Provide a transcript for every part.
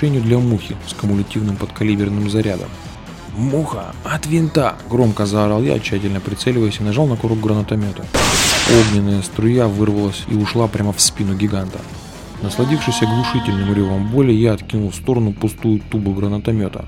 мишенью для мухи с кумулятивным подкалиберным зарядом. «Муха! От винта!» – громко заорал я, тщательно прицеливаясь и нажал на курок гранатомета. Огненная струя вырвалась и ушла прямо в спину гиганта. Насладившись оглушительным ревом боли, я откинул в сторону пустую тубу гранатомета.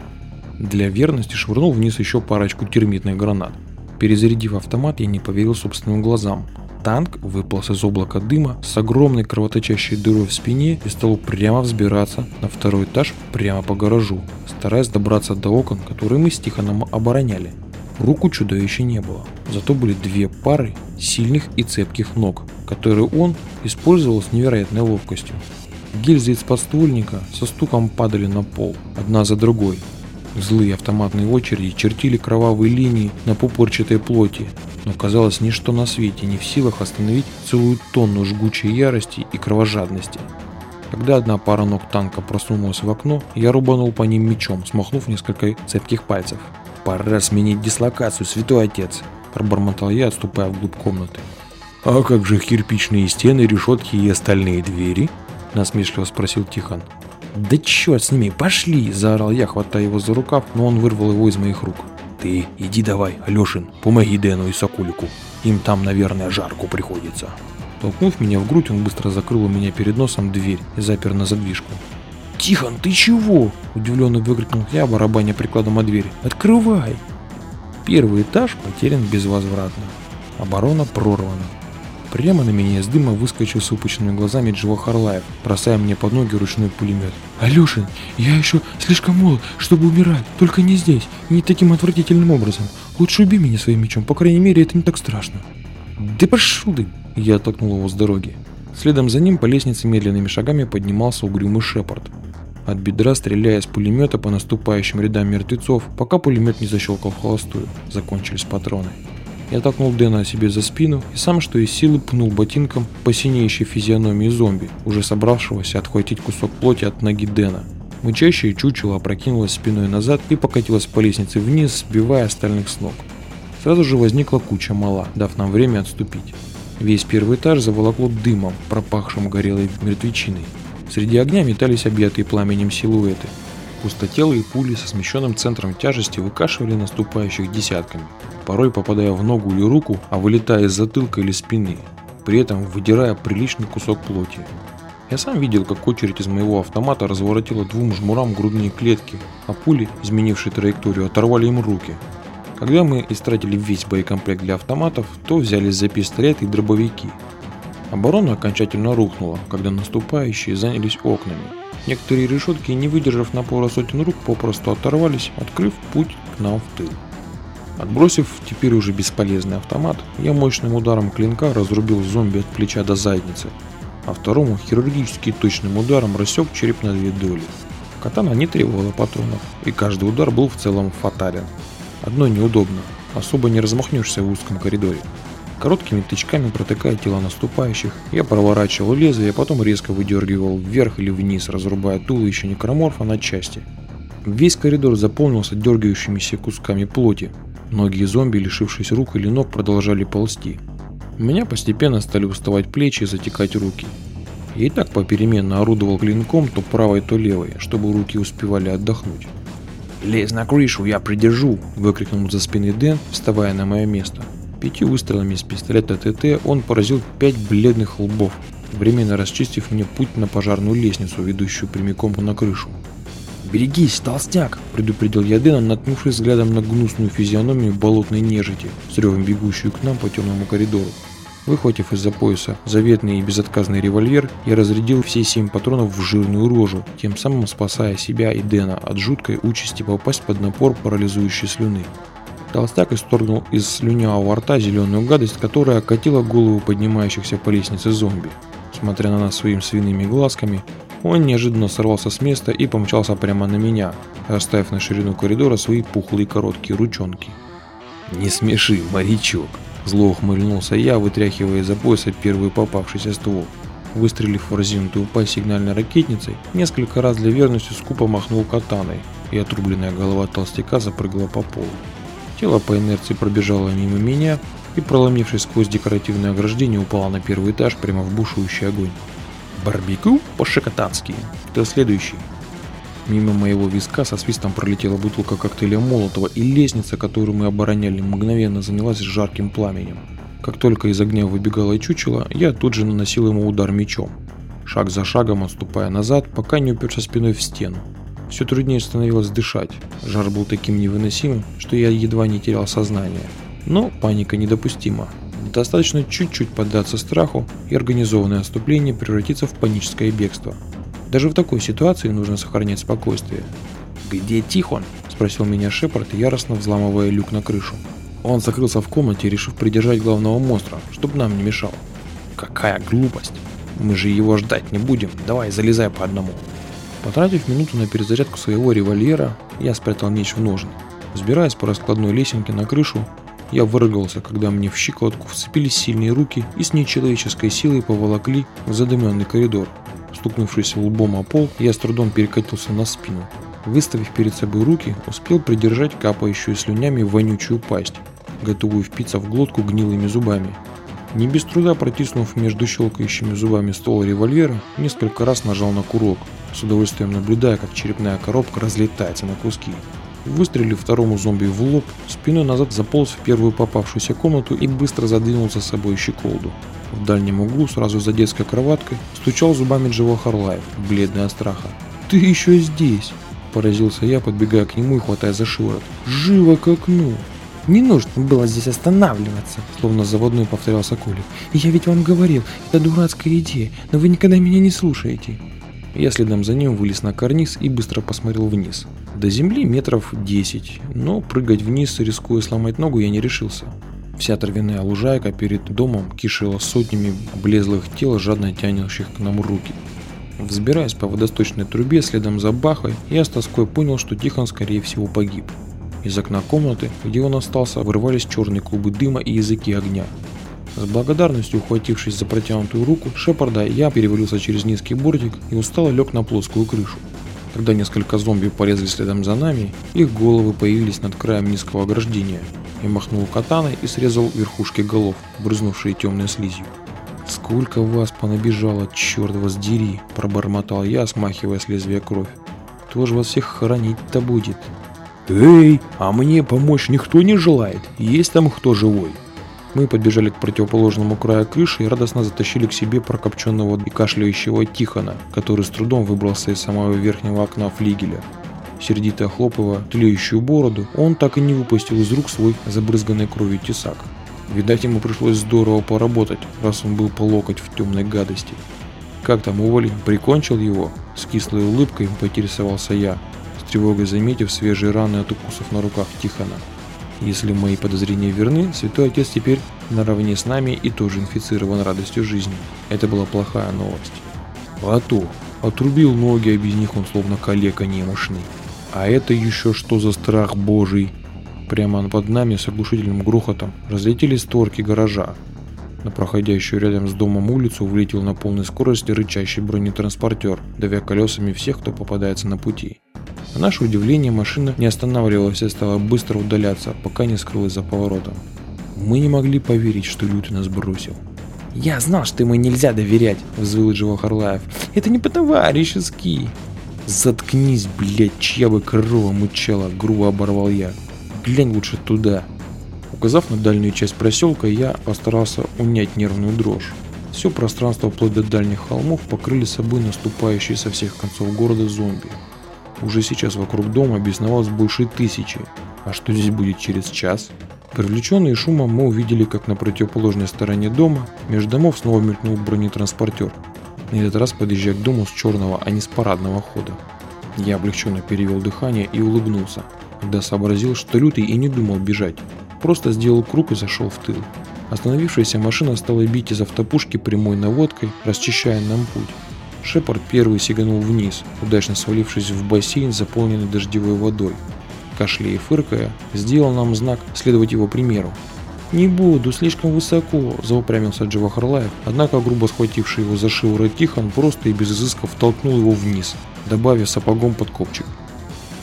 Для верности швырнул вниз еще парочку термитных гранат. Перезарядив автомат, я не поверил собственным глазам. Танк выполз из облака дыма с огромной кровоточащей дырой в спине и стал прямо взбираться на второй этаж прямо по гаражу, стараясь добраться до окон, которые мы с Тихоном обороняли. Рук у чудовища не было, зато были две пары сильных и цепких ног, которые он использовал с невероятной ловкостью. Гильзы из подствольника со стуком падали на пол, одна за другой, Злые автоматные очереди чертили кровавые линии на пупорчатой плоти, но казалось ничто на свете не в силах остановить целую тонну жгучей ярости и кровожадности. Когда одна пара ног танка просунулась в окно, я рубанул по ним мечом, смахнув несколько цепких пальцев. «Пора сменить дислокацию, святой отец!» – пробормотал я, отступая вглубь комнаты. «А как же кирпичные стены, решетки и остальные двери?» – насмешливо спросил Тихон. «Да черт с ними, пошли!» – заорал я, хватая его за рукав, но он вырвал его из моих рук. «Ты иди давай, Алешин, помоги Дэну и Сокулику. Им там, наверное, жарко приходится». Толкнув меня в грудь, он быстро закрыл у меня перед носом дверь и запер на задвижку. «Тихон, ты чего?» – удивленно выкрикнул я, барабаня прикладом о дверь. «Открывай!» Первый этаж потерян безвозвратно. Оборона прорвана. Прямо на меня из дыма выскочил с выпученными глазами Джива Харлаев, бросая мне под ноги ручной пулемет. «Алешин, я еще слишком молод, чтобы умирать, только не здесь, не таким отвратительным образом. Лучше убей меня своим мечом, по крайней мере, это не так страшно». «Да пошел ты!» Я оттолкнул его с дороги. Следом за ним по лестнице медленными шагами поднимался угрюмый Шепард. От бедра, стреляя с пулемета по наступающим рядам мертвецов, пока пулемет не защелкал в холостую. Закончились патроны. Я толкнул Дэна себе за спину и сам что из силы пнул ботинком по синеющей физиономии зомби, уже собравшегося отхватить кусок плоти от ноги Дэна. Мычащее чучело опрокинулось спиной назад и покатилось по лестнице вниз, сбивая остальных с ног. Сразу же возникла куча мала, дав нам время отступить. Весь первый этаж заволокло дымом, пропахшим горелой мертвечиной. Среди огня метались объятые пламенем силуэты. Пустотелые пули со смещенным центром тяжести выкашивали наступающих десятками порой попадая в ногу или руку, а вылетая из затылка или спины, при этом выдирая приличный кусок плоти. Я сам видел, как очередь из моего автомата разворотила двум жмурам грудные клетки, а пули, изменившие траекторию, оторвали им руки. Когда мы истратили весь боекомплект для автоматов, то взялись за пистолеты и дробовики. Оборона окончательно рухнула, когда наступающие занялись окнами. Некоторые решетки, не выдержав напора сотен рук, попросту оторвались, открыв путь к нам в тыл. Отбросив теперь уже бесполезный автомат, я мощным ударом клинка разрубил зомби от плеча до задницы, а второму хирургически точным ударом рассек череп на две доли. Катана не требовала патронов, и каждый удар был в целом фатален. Одно неудобно, особо не размахнешься в узком коридоре. Короткими тычками протыкая тела наступающих, я проворачивал лезвие, а потом резко выдергивал вверх или вниз, разрубая туловище некроморфа на части. Весь коридор заполнился дергающимися кусками плоти, Многие зомби, лишившись рук или ног, продолжали ползти. У меня постепенно стали уставать плечи и затекать руки. Я и так попеременно орудовал клинком то правой, то левой, чтобы руки успевали отдохнуть. «Лезь на крышу, я придержу!» – выкрикнул за спины Дэн, вставая на мое место. Пятью выстрелами из пистолета ТТ он поразил пять бледных лбов, временно расчистив мне путь на пожарную лестницу, ведущую прямиком на крышу. «Берегись, толстяк!» – предупредил я Дэна, наткнувшись взглядом на гнусную физиономию болотной нежити, с ревом бегущую к нам по темному коридору. Выхватив из-за пояса заветный и безотказный револьвер, я разрядил все семь патронов в жирную рожу, тем самым спасая себя и Дэна от жуткой участи попасть под напор парализующей слюны. Толстяк исторгнул из слюнявого рта зеленую гадость, которая окатила голову поднимающихся по лестнице зомби. Смотря на нас своими свиными глазками, он неожиданно сорвался с места и помчался прямо на меня, оставив на ширину коридора свои пухлые короткие ручонки. «Не смеши, морячок!» Зло ухмыльнулся я, вытряхивая из-за пояса первый попавшийся ствол. Выстрелив в разинутую пасть сигнальной ракетницей, несколько раз для верности скупо махнул катаной, и отрубленная голова толстяка запрыгала по полу. Тело по инерции пробежало мимо меня и, проломившись сквозь декоративное ограждение, упало на первый этаж прямо в бушующий огонь. Барбекю по-шикотански. Кто следующий? Мимо моего виска со свистом пролетела бутылка коктейля Молотова, и лестница, которую мы обороняли, мгновенно занялась жарким пламенем. Как только из огня выбегало чучело, я тут же наносил ему удар мечом. Шаг за шагом отступая назад, пока не уперся спиной в стену. Все труднее становилось дышать. Жар был таким невыносимым, что я едва не терял сознание. Но паника недопустима. Достаточно чуть-чуть поддаться страху, и организованное отступление превратится в паническое бегство. Даже в такой ситуации нужно сохранять спокойствие. «Где Тихон?» – спросил меня Шепард, яростно взламывая люк на крышу. Он закрылся в комнате, решив придержать главного монстра, чтобы нам не мешал. «Какая глупость! Мы же его ждать не будем, давай залезай по одному!» Потратив минуту на перезарядку своего револьвера, я спрятал меч в ножны. Взбираясь по раскладной лесенке на крышу, я выругался, когда мне в щиколотку вцепились сильные руки и с нечеловеческой силой поволокли в задыменный коридор. Стукнувшись лбом о пол, я с трудом перекатился на спину. Выставив перед собой руки, успел придержать капающую слюнями вонючую пасть, готовую впиться в глотку гнилыми зубами. Не без труда протиснув между щелкающими зубами ствол револьвера, несколько раз нажал на курок, с удовольствием наблюдая, как черепная коробка разлетается на куски. Выстрелив второму зомби в лоб, спиной назад заполз в первую попавшуюся комнату и быстро задвинул за собой щеколду. В дальнем углу, сразу за детской кроваткой, стучал зубами Джива Харлаев, бледный от страха. «Ты еще здесь!» – поразился я, подбегая к нему и хватая за шиворот. «Живо к окну!» «Не нужно было здесь останавливаться», — словно заводной повторял Соколик. «Я ведь вам говорил, это дурацкая идея, но вы никогда меня не слушаете». Я следом за ним вылез на карниз и быстро посмотрел вниз. До земли метров 10, но прыгать вниз, рискуя сломать ногу, я не решился. Вся травяная лужайка перед домом кишела сотнями облезлых тел, жадно тянущих к нам руки. Взбираясь по водосточной трубе следом за Бахой, я с тоской понял, что Тихон скорее всего погиб. Из окна комнаты, где он остался, вырывались черные клубы дыма и языки огня. С благодарностью ухватившись за протянутую руку Шепарда, я перевалился через низкий бортик и устало лег на плоскую крышу. Когда несколько зомби полезли следом за нами, их головы появились над краем низкого ограждения. Я махнул катаной и срезал верхушки голов, брызнувшие темной слизью. «Сколько вас понабежало, черт вас дери!» – пробормотал я, смахивая с лезвия кровь. «Кто же вас всех хоронить-то будет?» «Эй, а мне помочь никто не желает? Есть там кто живой?» Мы подбежали к противоположному краю крыши и радостно затащили к себе прокопченного и кашляющего Тихона, который с трудом выбрался из самого верхнего окна флигеля. Сердито охлопывая тлеющую бороду, он так и не выпустил из рук свой забрызганной кровью тесак. Видать, ему пришлось здорово поработать, раз он был по локоть в темной гадости. «Как там, уволень, прикончил его?» С кислой улыбкой поинтересовался я, с тревогой заметив свежие раны от укусов на руках Тихона. Если мои подозрения верны, святой отец теперь наравне с нами и тоже инфицирован радостью жизни. Это была плохая новость. А то, отрубил ноги, а без них он словно калека немощный. А это еще что за страх божий? Прямо под нами с оглушительным грохотом разлетелись створки гаража. На проходящую рядом с домом улицу влетел на полной скорости рычащий бронетранспортер, давя колесами всех, кто попадается на пути. На наше удивление машина не останавливалась и стала быстро удаляться, пока не скрылась за поворотом. Мы не могли поверить, что Лютый нас бросил. «Я знал, что ему нельзя доверять», — взвыл Джива Харлаев. «Это не по-товарищески». «Заткнись, блядь, чья бы корова мычала», — грубо оборвал я. «Глянь лучше туда». Указав на дальнюю часть проселка, я постарался унять нервную дрожь. Все пространство вплоть до дальних холмов покрыли собой наступающие со всех концов города зомби. Уже сейчас вокруг дома бесновалось больше тысячи. А что здесь будет через час? Привлеченные шумом мы увидели, как на противоположной стороне дома между домов снова мелькнул бронетранспортер. На этот раз подъезжая к дому с черного, а не с парадного хода. Я облегченно перевел дыхание и улыбнулся, когда сообразил, что Лютый и не думал бежать. Просто сделал круг и зашел в тыл. Остановившаяся машина стала бить из автопушки прямой наводкой, расчищая нам путь. Шепард первый сиганул вниз, удачно свалившись в бассейн, заполненный дождевой водой. Кашляя и фыркая, сделал нам знак следовать его примеру. «Не буду, слишком высоко», – заупрямился Джива Харлаев, однако грубо схвативший его за шиворот Тихон просто и без изысков толкнул его вниз, добавив сапогом под копчик.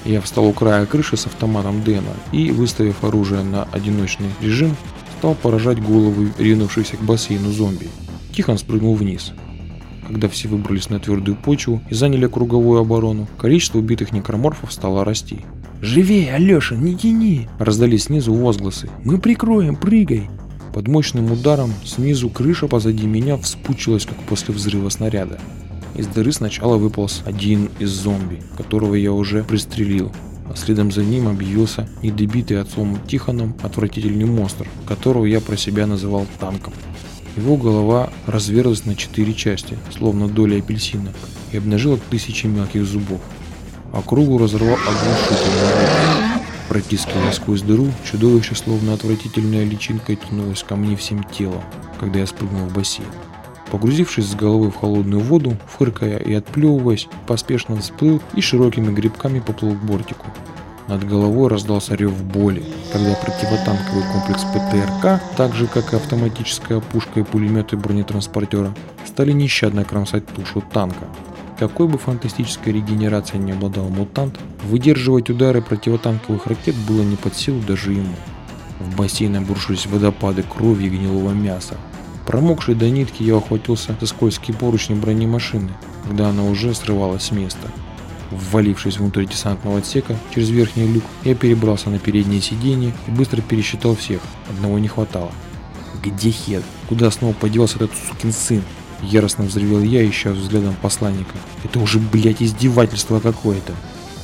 Я встал у края крыши с автоматом Дэна и, выставив оружие на одиночный режим, стал поражать головы ринувшихся к бассейну зомби. Тихон спрыгнул вниз. когда все выбрались на твердую почву и заняли круговую оборону, количество убитых некроморфов стало расти. «Живее, Алеша, не тяни!» Раздались снизу возгласы. «Мы прикроем, прыгай!» Под мощным ударом снизу крыша позади меня вспучилась, как после взрыва снаряда. Из дыры сначала выполз один из зомби, которого я уже пристрелил, а следом за ним объявился недобитый отцом Тихоном отвратительный монстр, которого я про себя называл танком. Его голова разверзлась на четыре части, словно доля апельсина, и обнажила тысячи мелких зубов. А кругу разорвал оглушительный рот. Протискивая сквозь дыру, чудовище, словно отвратительная личинка, тянулось ко мне всем телом, когда я спрыгнул в бассейн. Погрузившись с головы в холодную воду, фыркая и отплевываясь, поспешно всплыл и широкими грибками поплыл к бортику. Над головой раздался рев боли, когда противотанковый комплекс ПТРК, так же как и автоматическая пушка и пулеметы бронетранспортера, стали нещадно кромсать тушу танка. Какой бы фантастической регенерацией не обладал мутант, выдерживать удары противотанковых ракет было не под силу даже ему. В бассейн обрушились водопады крови и гнилого мяса. Промокший до нитки я охватился за скользкие поручни бронемашины, когда она уже срывалась с места. Ввалившись внутрь десантного отсека через верхний люк, я перебрался на переднее сиденье и быстро пересчитал всех. Одного не хватало. Где Хед? Куда снова поделся этот сукин сын? Яростно взревел я, ища взглядом посланника. Это уже, блядь, издевательство какое-то.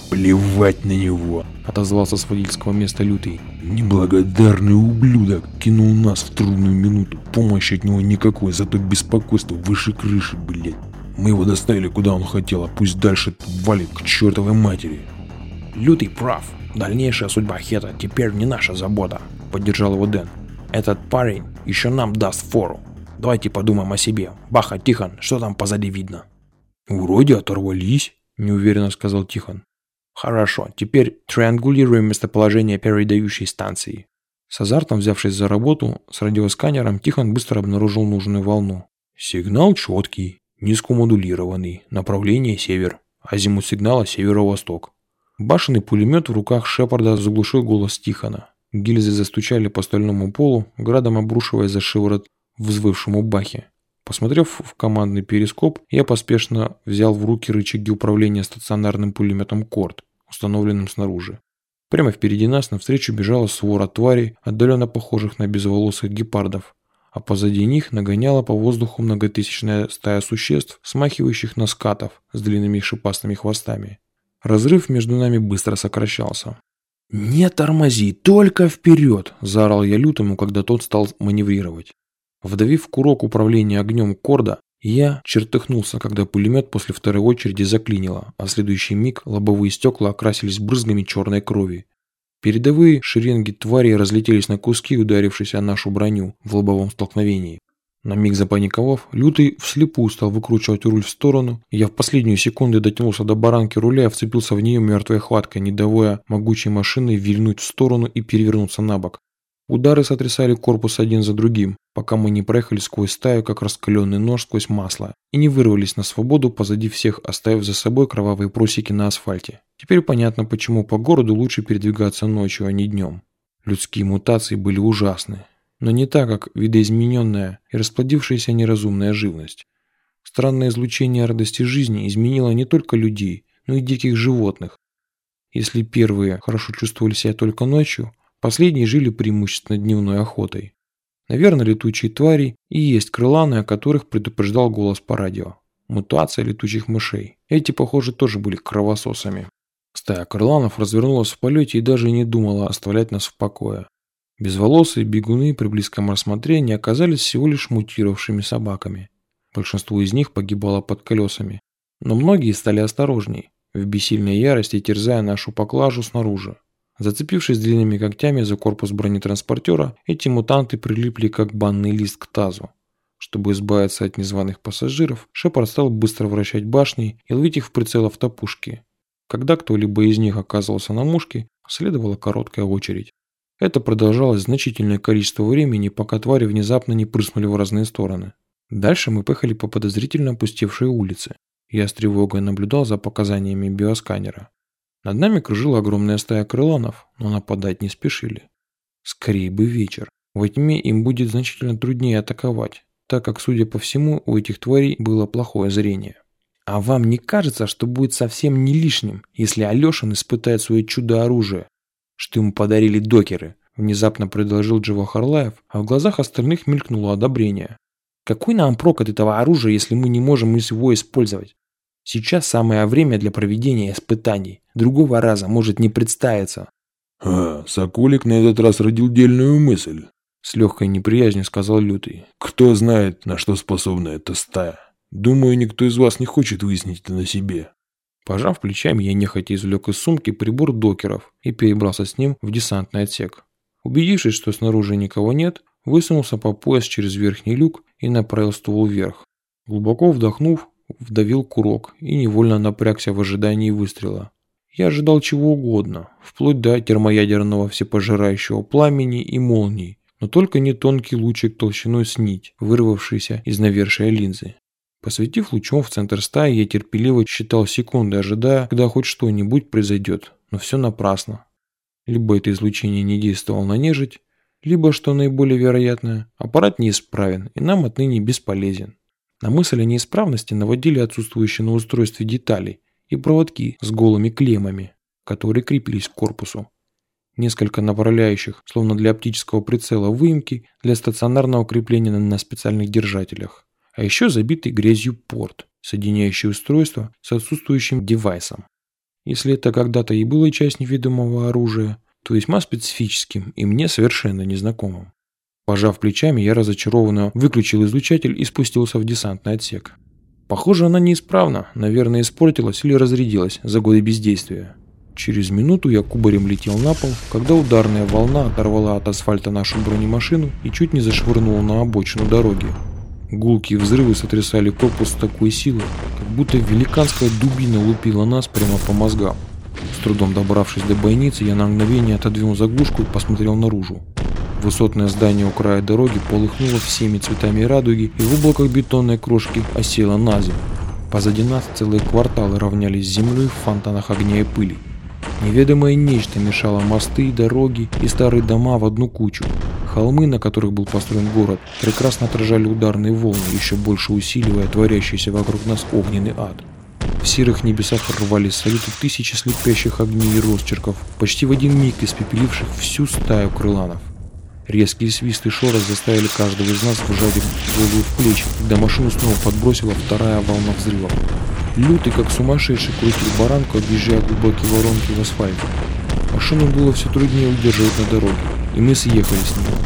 Плевать на него, отозвался с водительского места лютый. Неблагодарный ублюдок кинул нас в трудную минуту. Помощи от него никакой, зато беспокойство выше крыши, блядь. Мы его доставили куда он хотел, а пусть дальше валит к чертовой матери. Лютый прав. Дальнейшая судьба Хета теперь не наша забота, поддержал его Дэн. Этот парень еще нам даст фору. Давайте подумаем о себе. Баха, Тихон, что там позади видно? Вроде оторвались, неуверенно сказал Тихон. Хорошо, теперь триангулируем местоположение передающей станции. С азартом взявшись за работу, с радиосканером Тихон быстро обнаружил нужную волну. Сигнал четкий, низкомодулированный, направление север, азимут сигнала северо-восток. Башенный пулемет в руках Шепарда заглушил голос Тихона. Гильзы застучали по стальному полу, градом обрушиваясь за шиворот взвывшему бахе. Посмотрев в командный перископ, я поспешно взял в руки рычаги управления стационарным пулеметом «Корт», установленным снаружи. Прямо впереди нас навстречу бежала свора тварей, отдаленно похожих на безволосых гепардов, а позади них нагоняла по воздуху многотысячная стая существ, смахивающих на скатов с длинными шипастыми хвостами. Разрыв между нами быстро сокращался. «Не тормози, только вперед!» – заорал я лютому, когда тот стал маневрировать. Вдавив курок управления огнем корда, я чертыхнулся, когда пулемет после второй очереди заклинило, а в следующий миг лобовые стекла окрасились брызгами черной крови. Передовые шеренги тварей разлетелись на куски, ударившись о нашу броню в лобовом столкновении. На миг запаниковав, Лютый вслепую стал выкручивать руль в сторону, и я в последнюю секунду дотянулся до баранки руля и вцепился в нее мертвой хваткой, не давая могучей машиной вильнуть в сторону и перевернуться на бок. Удары сотрясали корпус один за другим, пока мы не проехали сквозь стаю, как раскаленный нож сквозь масло, и не вырвались на свободу позади всех, оставив за собой кровавые просеки на асфальте. Теперь понятно, почему по городу лучше передвигаться ночью, а не днем. Людские мутации были ужасны, но не так, как видоизмененная и расплодившаяся неразумная живность. Странное излучение радости жизни изменило не только людей, но и диких животных. Если первые хорошо чувствовали себя только ночью, последние жили преимущественно дневной охотой. Наверное, летучие твари и есть крыланы, о которых предупреждал голос по радио. Мутация летучих мышей. Эти, похоже, тоже были кровососами. Стая крыланов развернулась в полете и даже не думала оставлять нас в покое. Безволосые бегуны при близком рассмотрении оказались всего лишь мутировавшими собаками. Большинство из них погибало под колесами. Но многие стали осторожней, в бессильной ярости терзая нашу поклажу снаружи. Зацепившись длинными когтями за корпус бронетранспортера, эти мутанты прилипли как банный лист к тазу. Чтобы избавиться от незваных пассажиров, Шепард стал быстро вращать башни и ловить их в прицел автопушки. Когда кто-либо из них оказывался на мушке, следовала короткая очередь. Это продолжалось значительное количество времени, пока твари внезапно не прыснули в разные стороны. Дальше мы поехали по подозрительно опустевшей улице. Я с тревогой наблюдал за показаниями биосканера. Над нами кружила огромная стая крыланов, но нападать не спешили. Скорее бы вечер. Во тьме им будет значительно труднее атаковать, так как, судя по всему, у этих тварей было плохое зрение. А вам не кажется, что будет совсем не лишним, если Алешин испытает свое чудо-оружие, что ему подарили докеры? Внезапно предложил Джива Харлаев, а в глазах остальных мелькнуло одобрение. Какой нам прок от этого оружия, если мы не можем его использовать? Сейчас самое время для проведения испытаний. Другого раза может не представиться. А, Соколик на этот раз родил дельную мысль. С легкой неприязнью сказал Лютый. Кто знает, на что способна эта стая. Думаю, никто из вас не хочет выяснить это на себе. Пожав плечами, я нехотя извлек из сумки прибор докеров и перебрался с ним в десантный отсек. Убедившись, что снаружи никого нет, высунулся по пояс через верхний люк и направил ствол вверх. Глубоко вдохнув, вдавил курок и невольно напрягся в ожидании выстрела. Я ожидал чего угодно, вплоть до термоядерного всепожирающего пламени и молний, но только не тонкий лучик толщиной с нить, вырвавшийся из навершия линзы. Посветив лучом в центр стаи, я терпеливо считал секунды, ожидая, когда хоть что-нибудь произойдет, но все напрасно. Либо это излучение не действовало на нежить, либо, что наиболее вероятное, аппарат неисправен и нам отныне бесполезен. На мысль о неисправности наводили отсутствующие на устройстве детали, и проводки с голыми клеммами, которые крепились к корпусу. Несколько направляющих, словно для оптического прицела, выемки для стационарного крепления на специальных держателях. А еще забитый грязью порт, соединяющий устройство с отсутствующим девайсом. Если это когда-то и было часть неведомого оружия, то весьма специфическим и мне совершенно незнакомым. Пожав плечами, я разочарованно выключил излучатель и спустился в десантный отсек. Похоже, она неисправна, наверное, испортилась или разрядилась за годы бездействия. Через минуту я кубарем летел на пол, когда ударная волна оторвала от асфальта нашу бронемашину и чуть не зашвырнула на обочину дороги. Гулкие взрывы сотрясали корпус с такой силой, как будто великанская дубина лупила нас прямо по мозгам. С трудом добравшись до бойницы, я на мгновение отодвинул заглушку и посмотрел наружу. Высотное здание у края дороги полыхнуло всеми цветами радуги и в облаках бетонной крошки осело на землю. Позади нас целые кварталы равнялись с землей в фонтанах огня и пыли. Неведомое нечто мешало мосты, дороги и старые дома в одну кучу. Холмы, на которых был построен город, прекрасно отражали ударные волны, еще больше усиливая творящийся вокруг нас огненный ад. В серых небесах рвались салюты тысячи слепящих огней и росчерков, почти в один миг испепеливших всю стаю крыланов. Резкий свист и шорох заставили каждого из нас вжать голову в плечи, когда машину снова подбросила вторая волна взрывов. Лютый, как сумасшедший, крутил баранку, объезжая глубокие воронки в асфальте. Машину было все труднее удерживать на дороге, и мы съехали с него.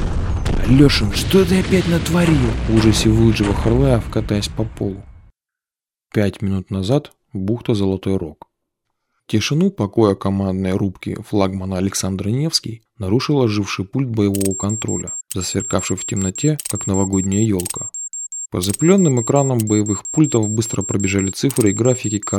«Алешин, что ты опять натворил?» В ужасе выжива Харлаев, катаясь по полу. Пять минут назад бухта Золотой Рог. Тишину покоя командной рубки флагмана Александр Невский нарушил оживший пульт боевого контроля, засверкавший в темноте, как новогодняя елка. По запыленным экранам боевых пультов быстро пробежали цифры и графики карт